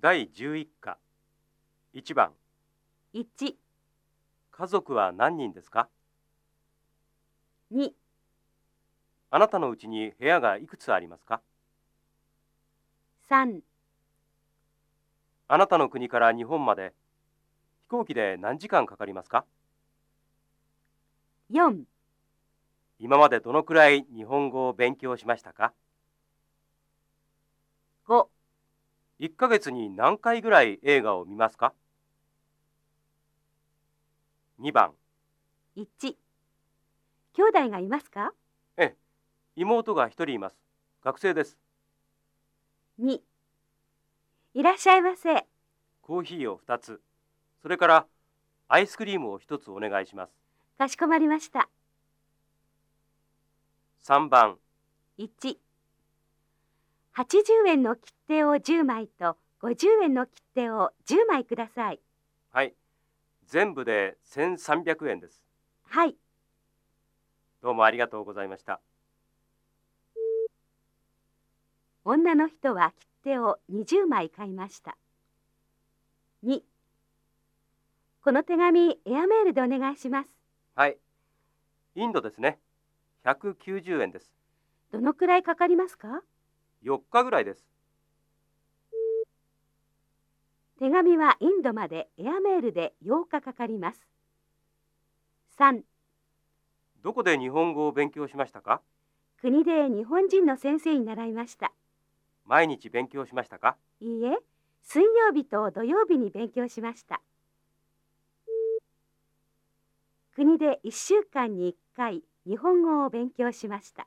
第11課。1番。1、家族は何人ですか？2、あなたのうちに部屋がいくつありますか？3、あなたの国から日本まで。飛行機で何時間かかりますか？4、今までどのくらい日本語を勉強しましたか？1ヶ月に何回ぐらい映画を見ますか？2番1。兄弟がいますか？ええ妹が1人います学生です ?2。いらっしゃいませ。コーヒーを2つそれからアイスクリームを1つお願いしますかしこまりました。3番1。80円の切手を10枚と50円の切手を10枚ください。はい全部で1300円ですはい。どうもありがとうございました女の人は切手を20枚買いました。2。この手紙、エアメールでお願いします。はいインドですね190円ですどのくらいかかりますか？4日ぐらいです手紙はインドまでエアメールで8日かかります。3. どこで日本語を勉強しましたか？国で日本人の先生に習いました。毎日勉強しましたか？いいえ、水曜日と土曜日に勉強しました。国で1週間に1回日本語を勉強しました。